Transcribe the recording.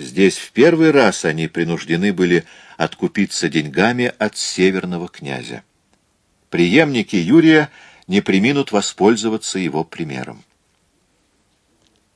Здесь в первый раз они принуждены были откупиться деньгами от северного князя. Приемники Юрия не приминут воспользоваться его примером.